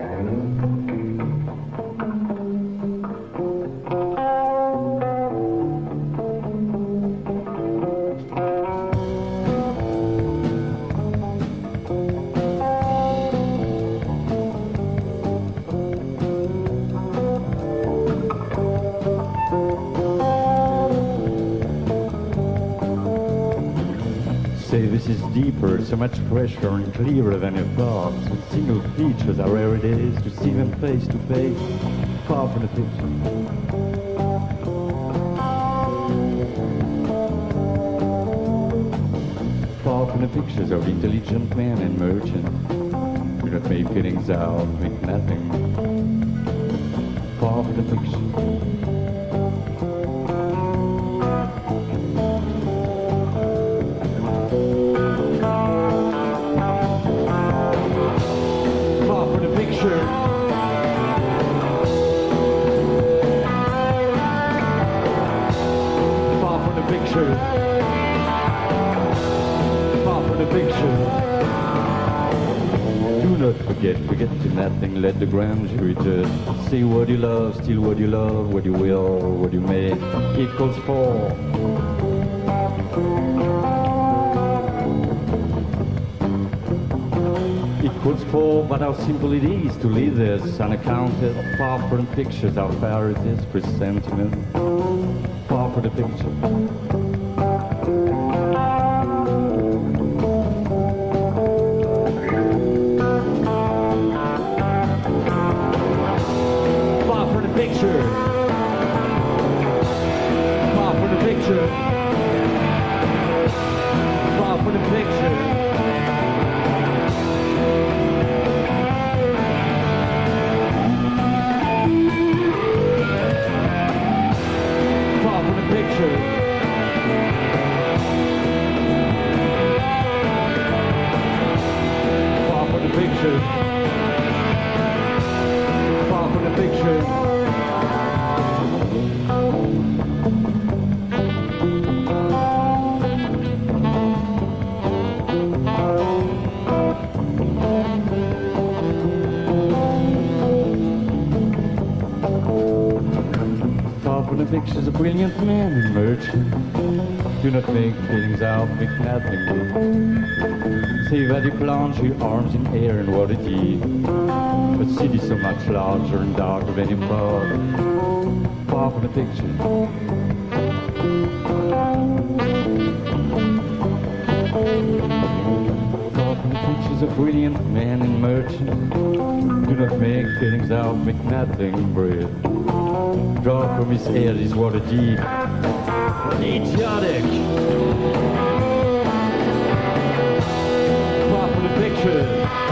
And much fresher and clearer than you thought. With single features, are rare it is to see them face to face, far from the picture. Far from the pictures of intelligent men and merchants. Do not make feelings out, make nothing. Far from the picture. Forget, to nothing, let the grandeur return. Say what you love, still what you love, what you will, what you may. It calls for. It calls but how simple it is to leave this unaccounted. Far from pictures, it is presentiment. Far from the picture. Nothing good. Say that you plunge your arms in air and water deep. A city so much larger and darker than you thought. Far from the picture. Far from pictures, a brilliant man and merchant. Do not make feelings out, make nothing breathe. Draw from his hair his water deep. Idiotic! Country.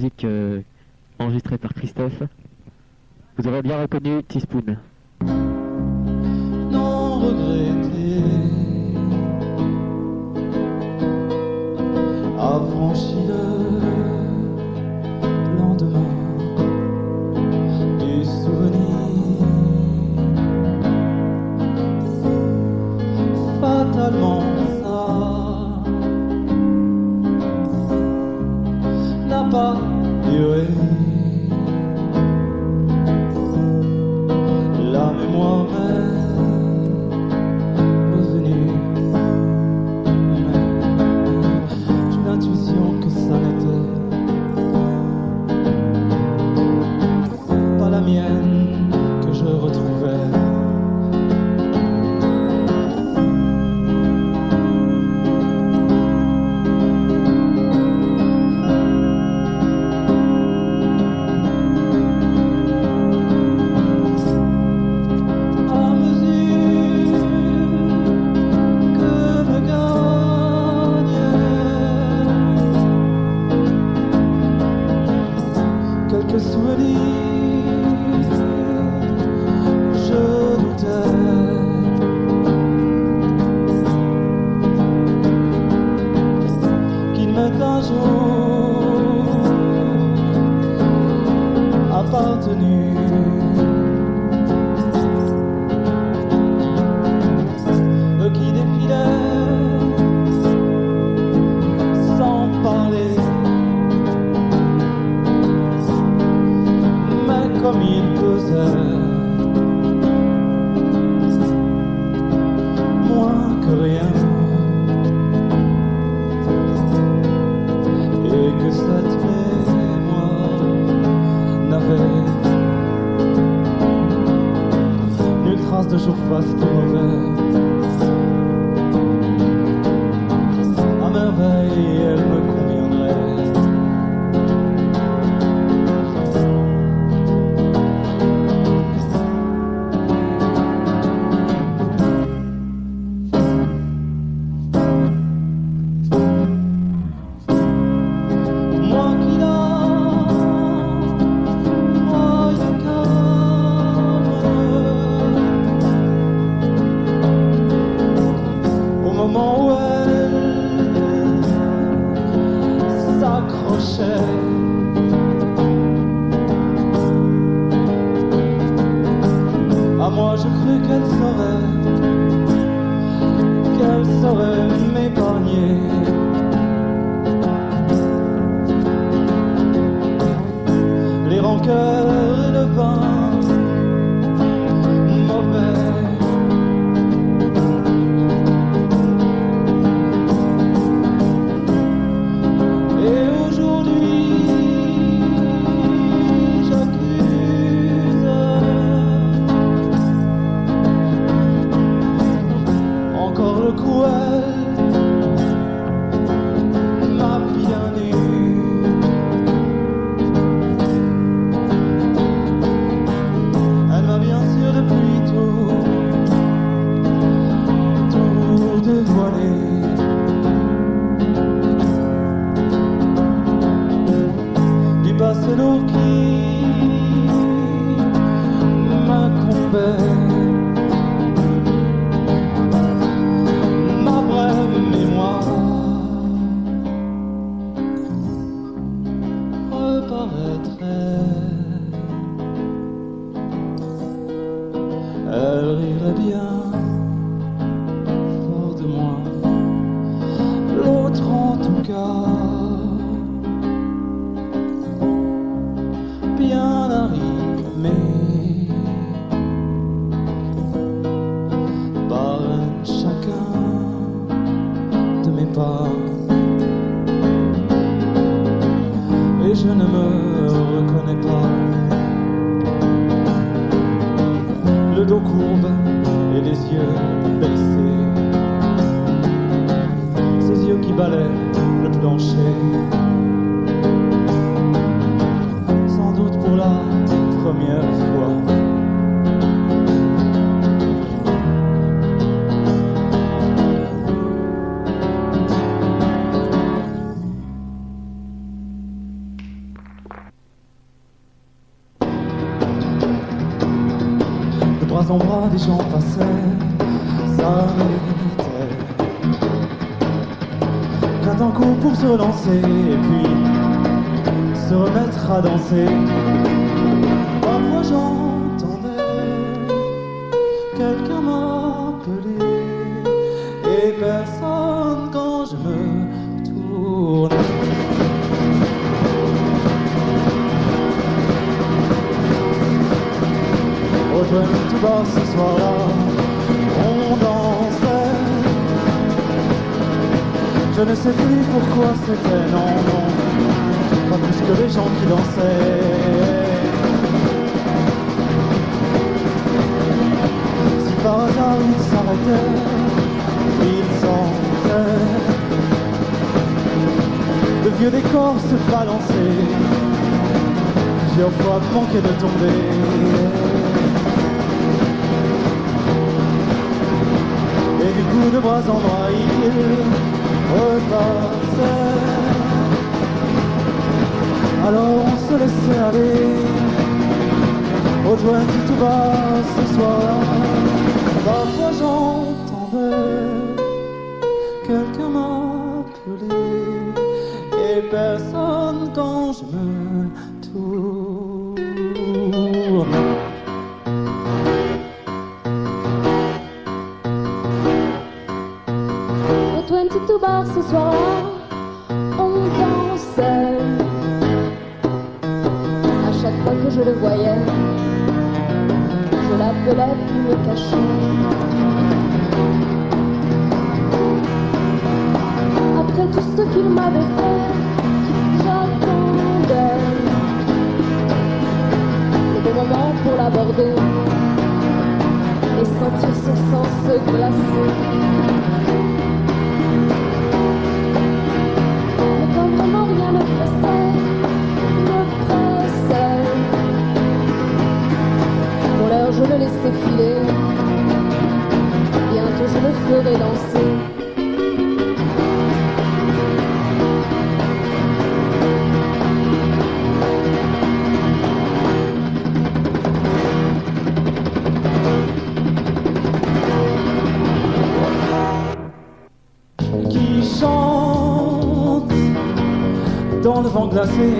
Musique je ne me reconnais pas. Le dos courbe et les yeux danser. manquait de tomber. Et du coup, de bras en laissais filer, bientôt je le ferai danser. qui chante dans le vent glacé.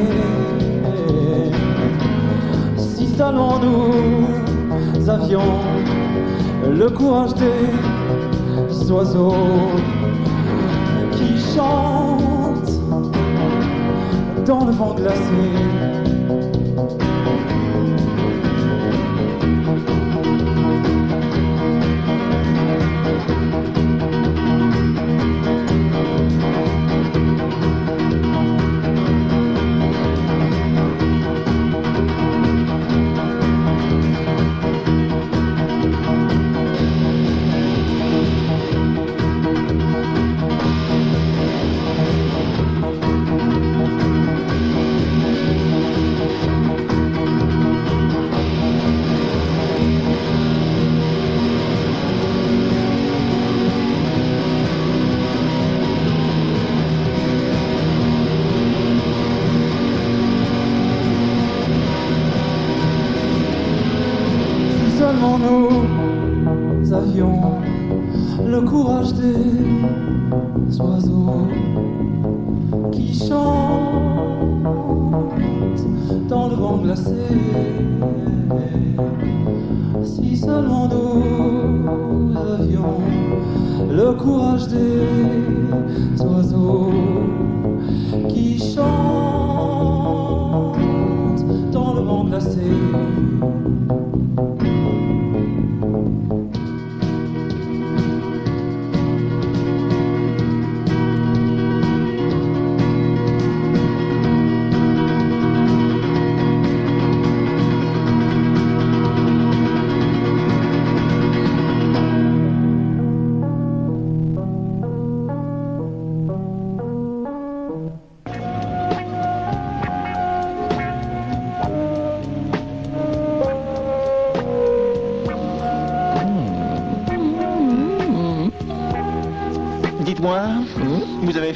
Le courage des oiseaux qui chantent dans le vent glacé.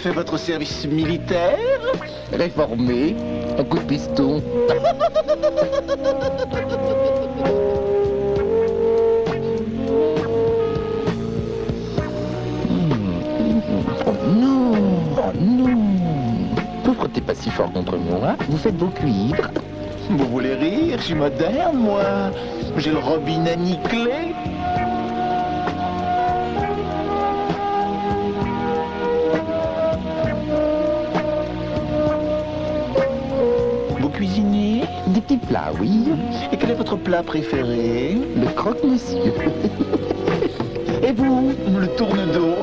Fait votre service militaire Réformé, un coup de piston. Oh non, oh non. Vous frottez pas si fort contre moi, vous faites vos cuivres. Vous voulez rire Je suis moderne, moi. J'ai le robinet nickelé. Petits plats, oui. Et quel est votre plat préféré Le croque-monsieur. Et vous Le tourne-dos.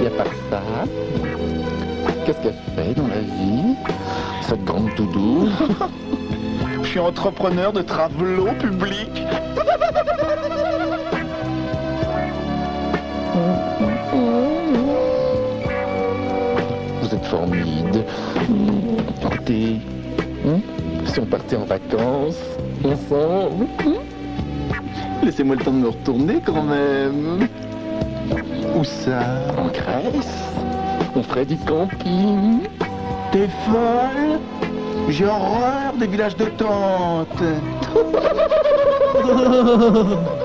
Et à part ça, qu'est-ce qu'elle fait dans la vie Cette grande doudou Je suis entrepreneur de travaux publics. Vous êtes formide. Écoutez, hein, si on partait en vacances, ensemble, Laissez-moi le temps de me retourner quand même. Où ça? En Grèce, on ferait du camping. T'es folle? J'ai horreur des villages de tentes.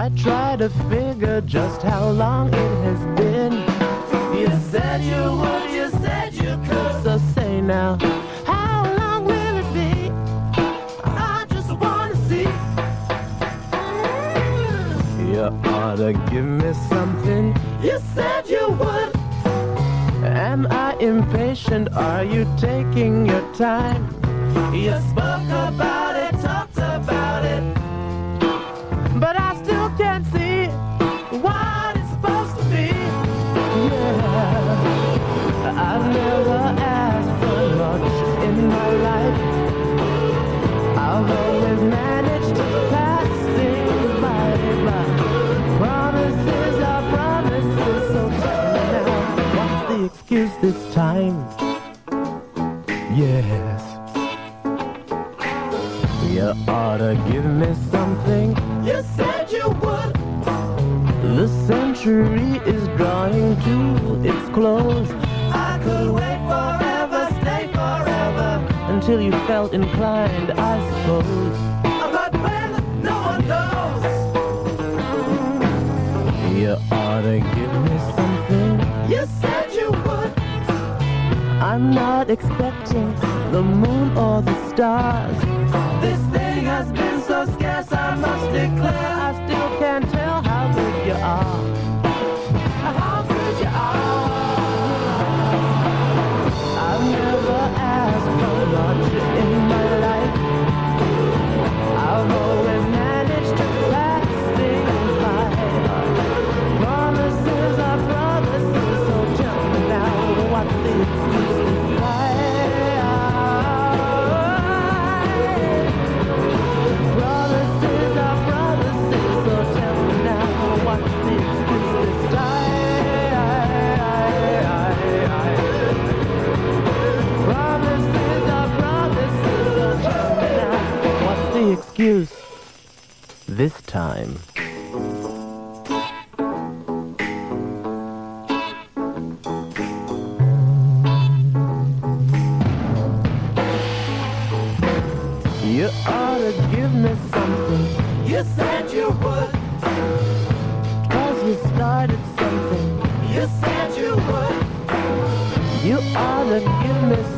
I try to figure just how long it has been. You said you would. You said you could. So say now, how long will it be? I just wanna see. You to give me something. You said you would. Am I impatient? Are you taking your time? You spoke excuse this time? Yes. You ought to give me something. You said you would. The century is drawing to its close I could wait forever, stay forever. until you felt inclined, I suppose. But when no one knows. You ought to give me I'm not expecting the moon or the stars. This thing has been so scarce, I must declare. I excuse this time? You ought to give me something, You said you would. cause you started something. You said you would. You ought to give me something,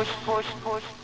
push, push, push.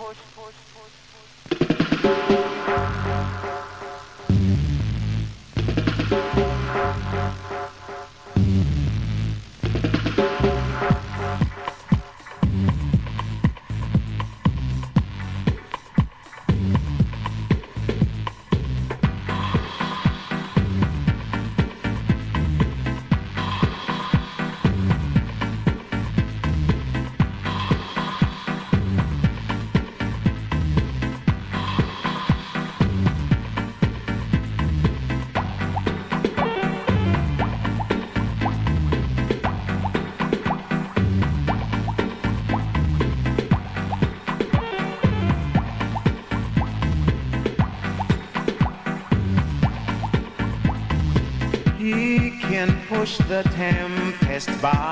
push the tempest by.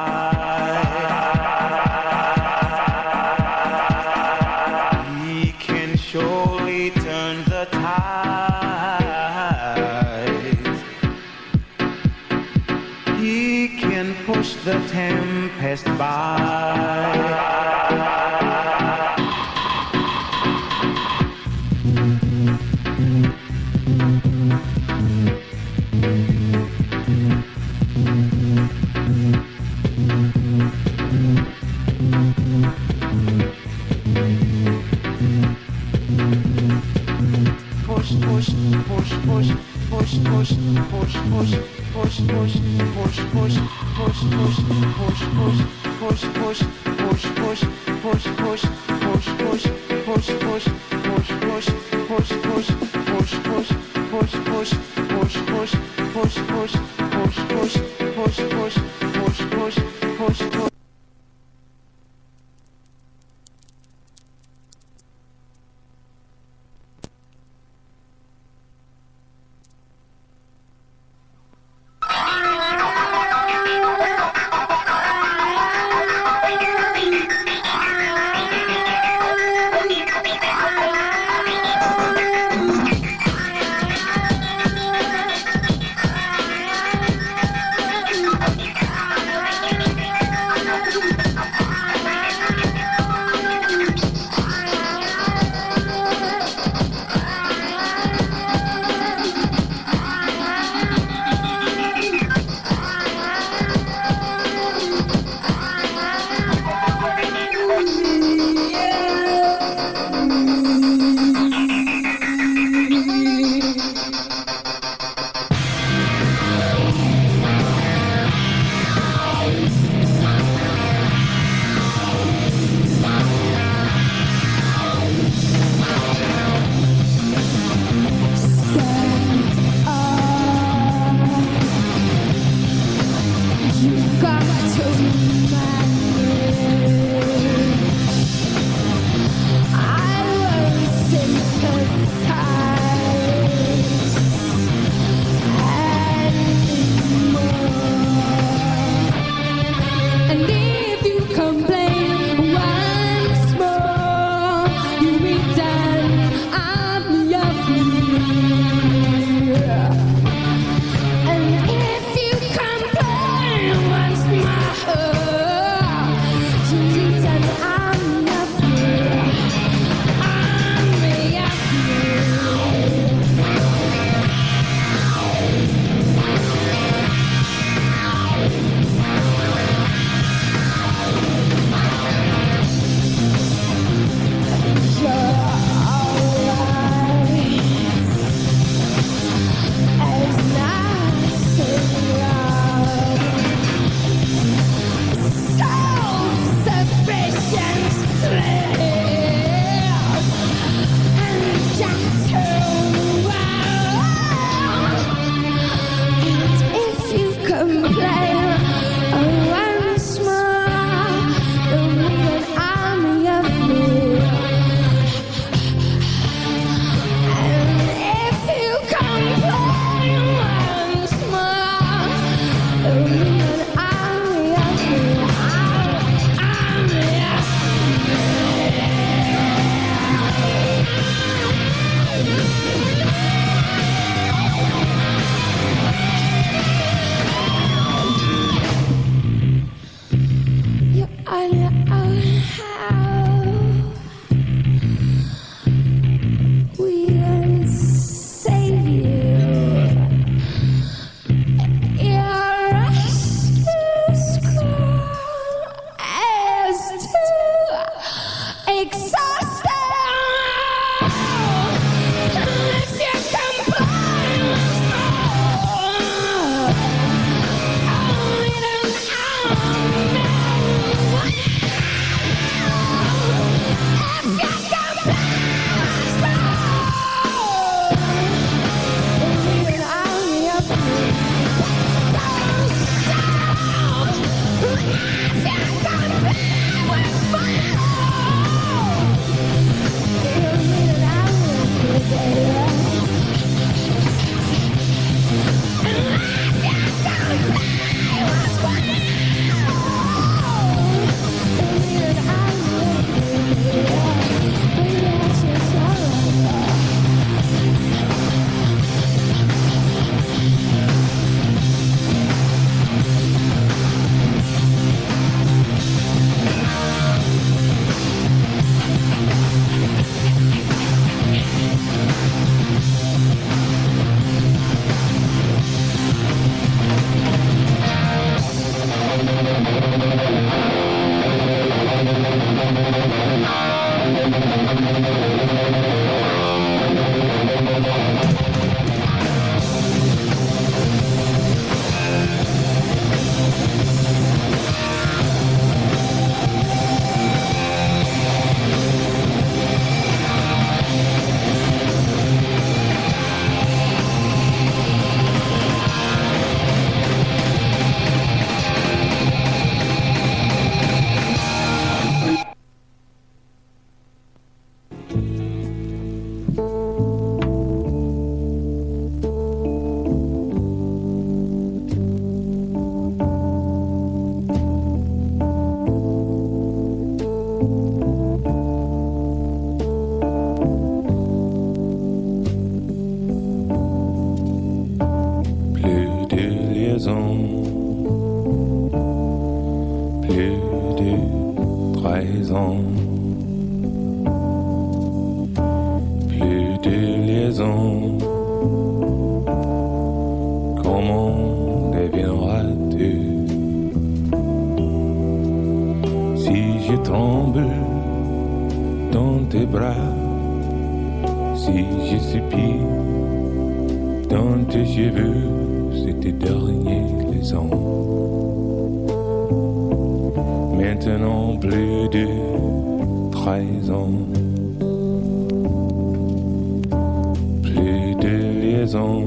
Comment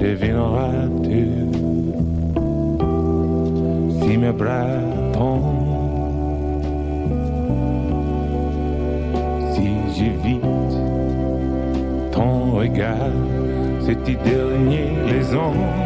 devineras-tu si mes bras tombent, si j'évite ton regard, c'est-tu dernier les ondes?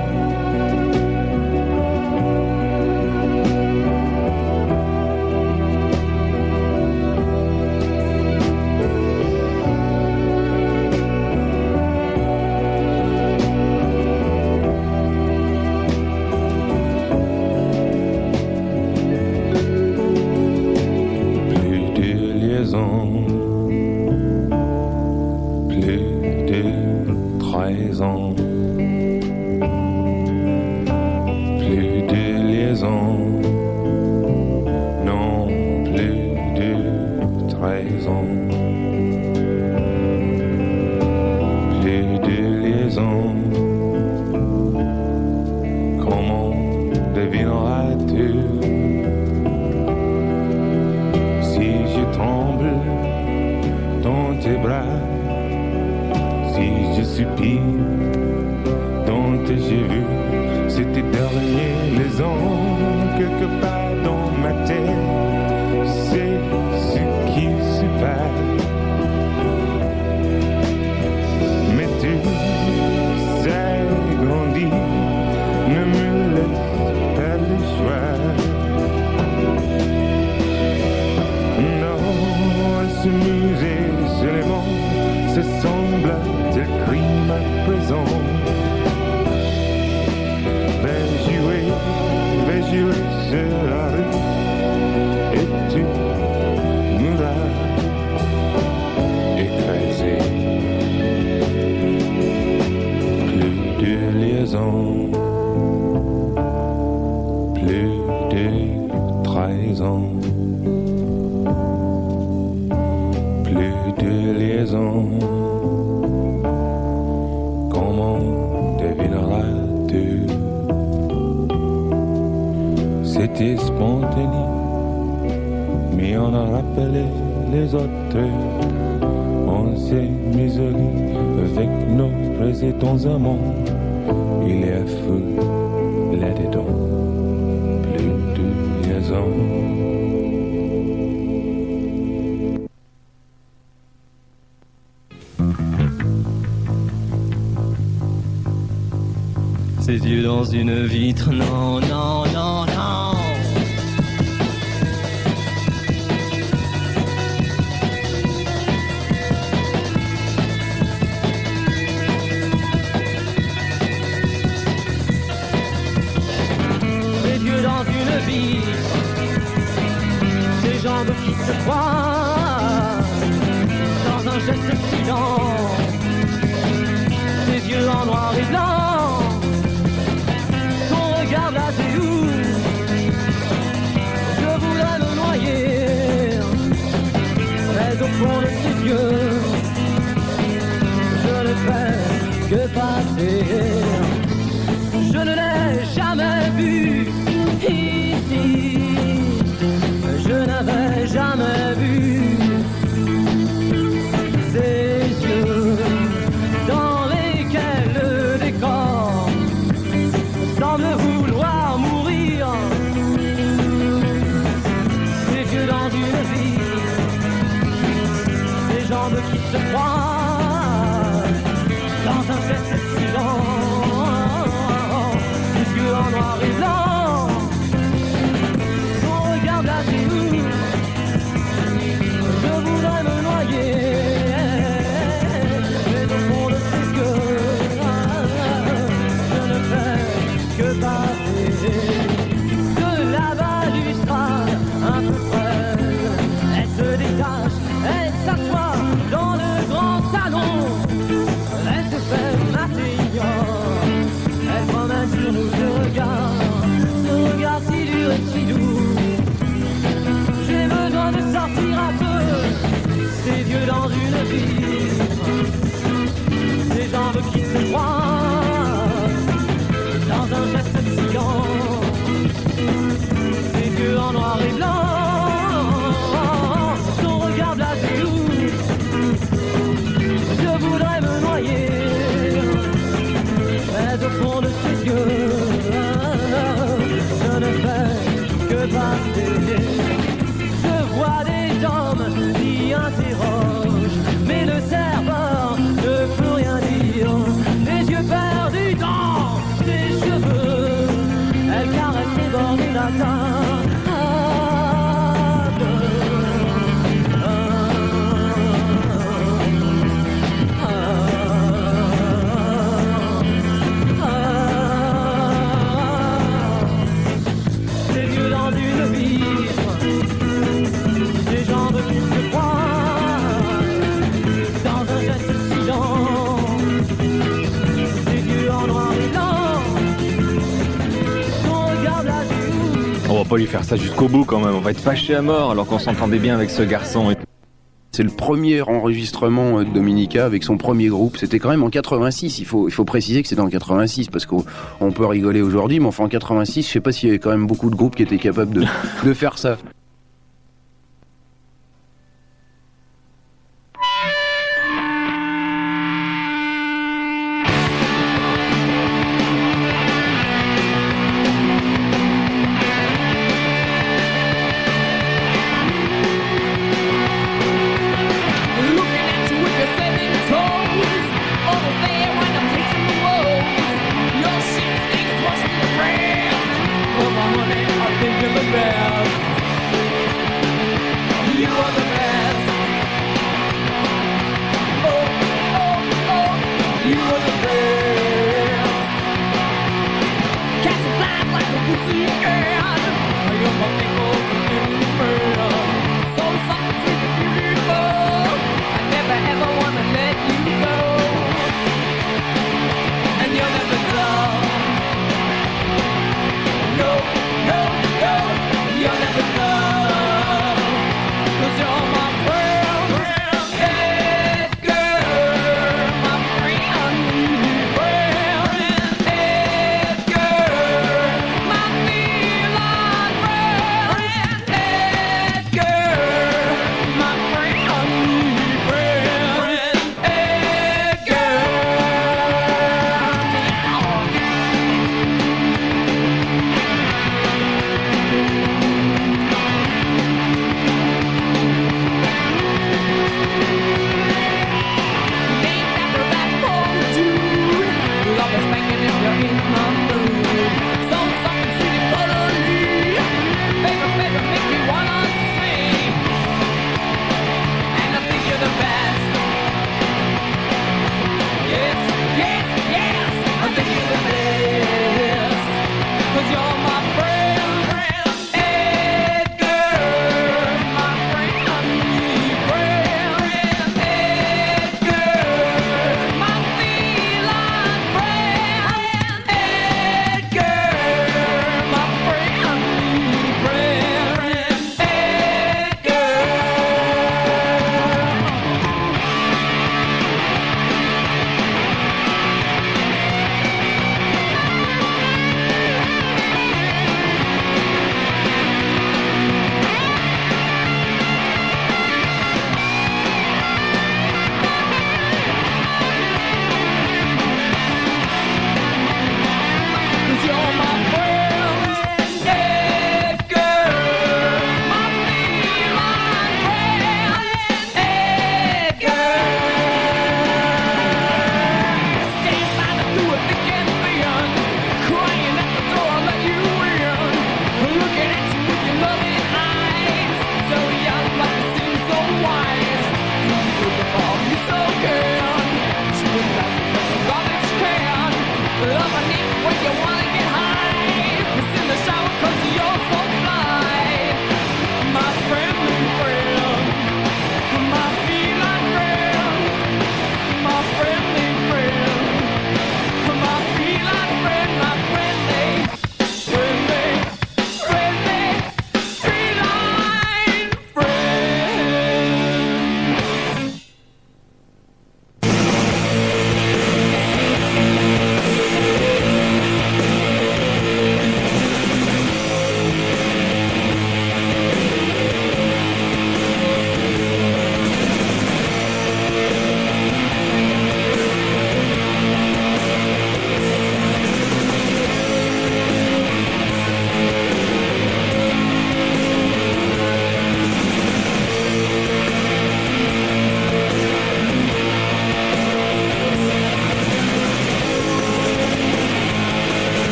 dans une vitrine. On pas lui faire ça jusqu'au bout quand même. On va être fâché à mort alors qu'on s'entendait bien avec ce garçon. C'est le premier enregistrement euh, de Dominica avec son premier groupe. C'était quand même en 86. Il faut, il faut préciser que c'était en 86 parce qu'on peut rigoler aujourd'hui, mais enfin en 86, je sais pas s'il y avait quand même beaucoup de groupes qui étaient capables de faire ça.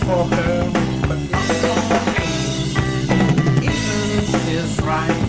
For her, but. Even she's right.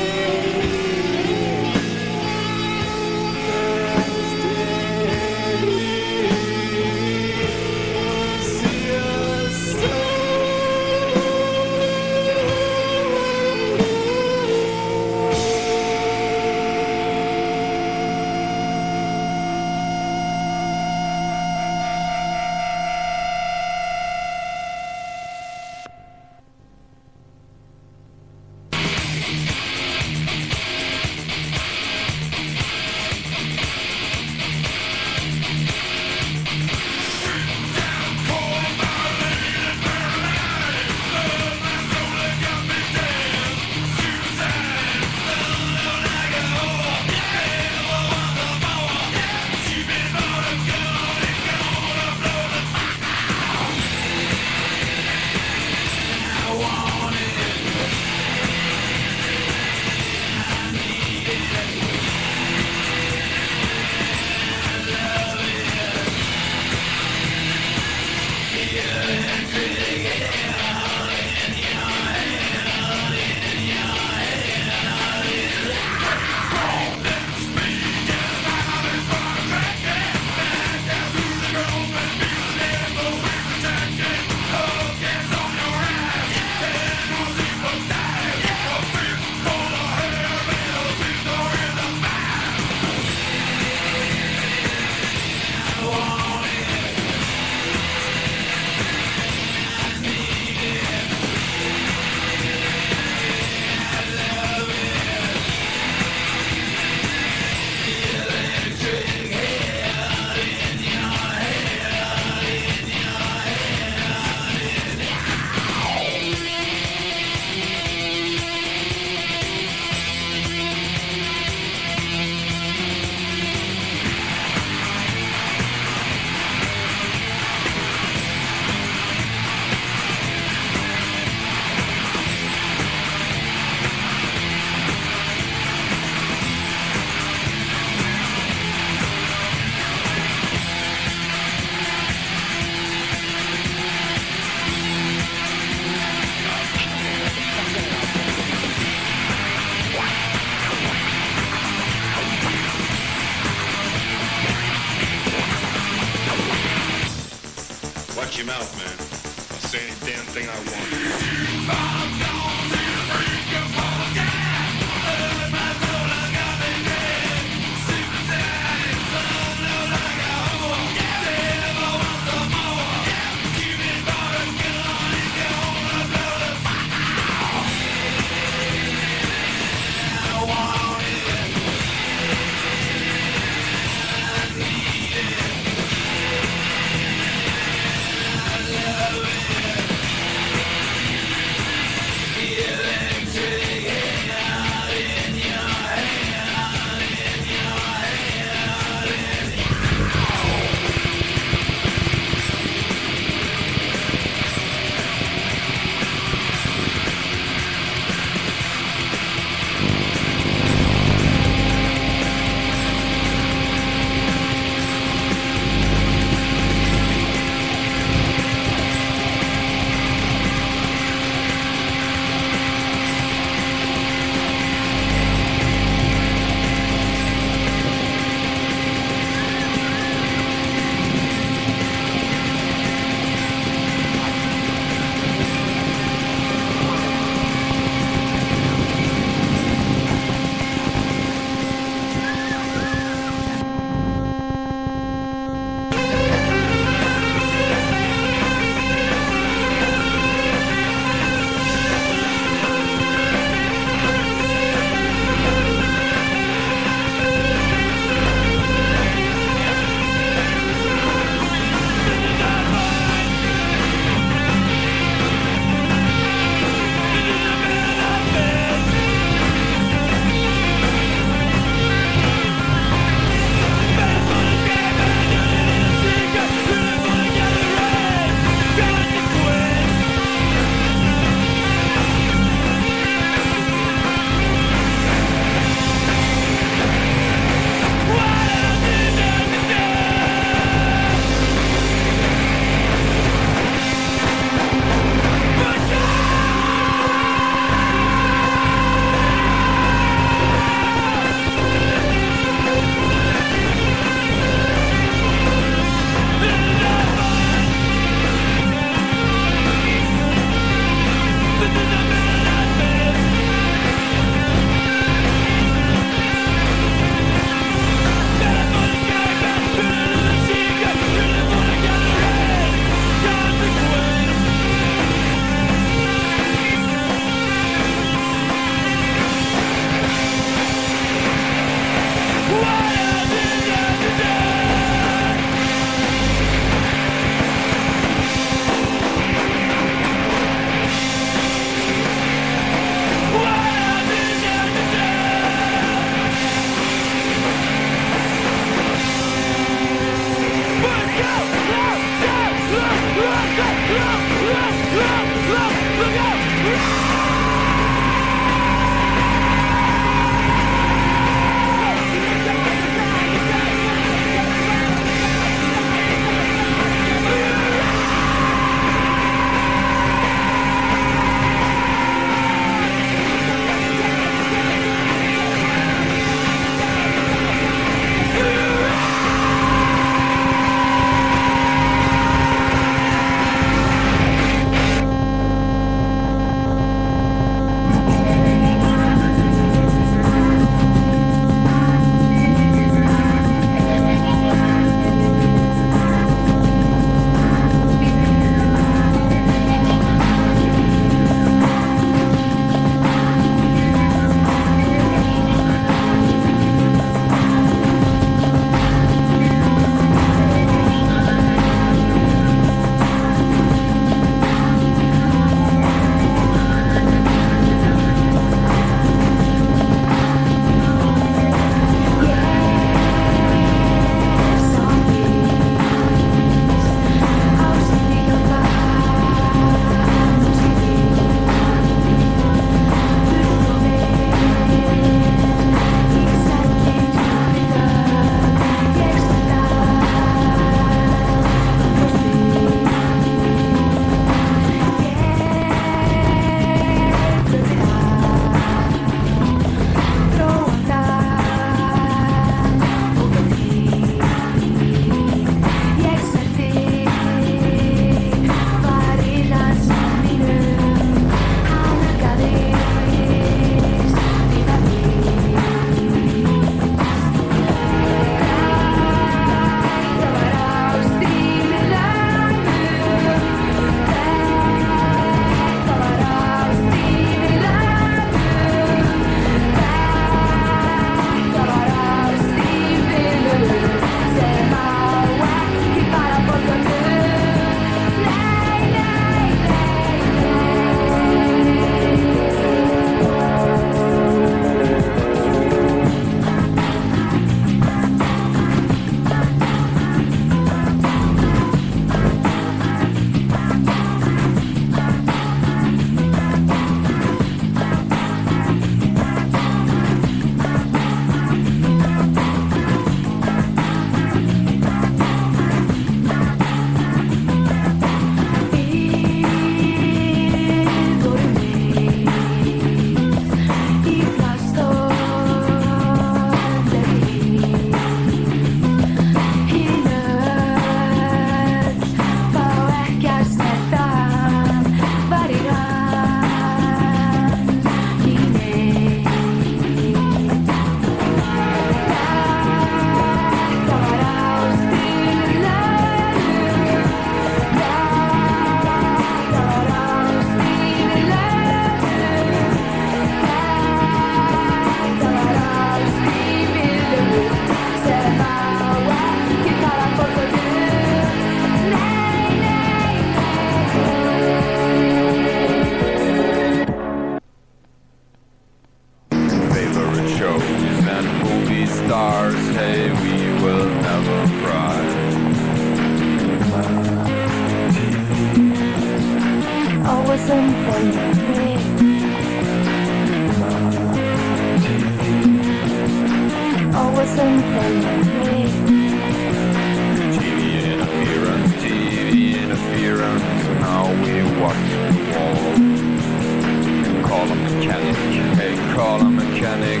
Panic,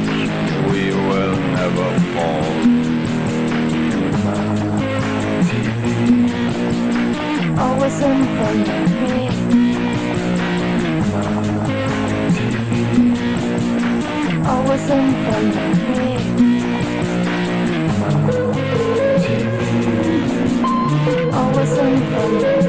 we will never fall. Always in front of me. Always in front of me. Always in front of me.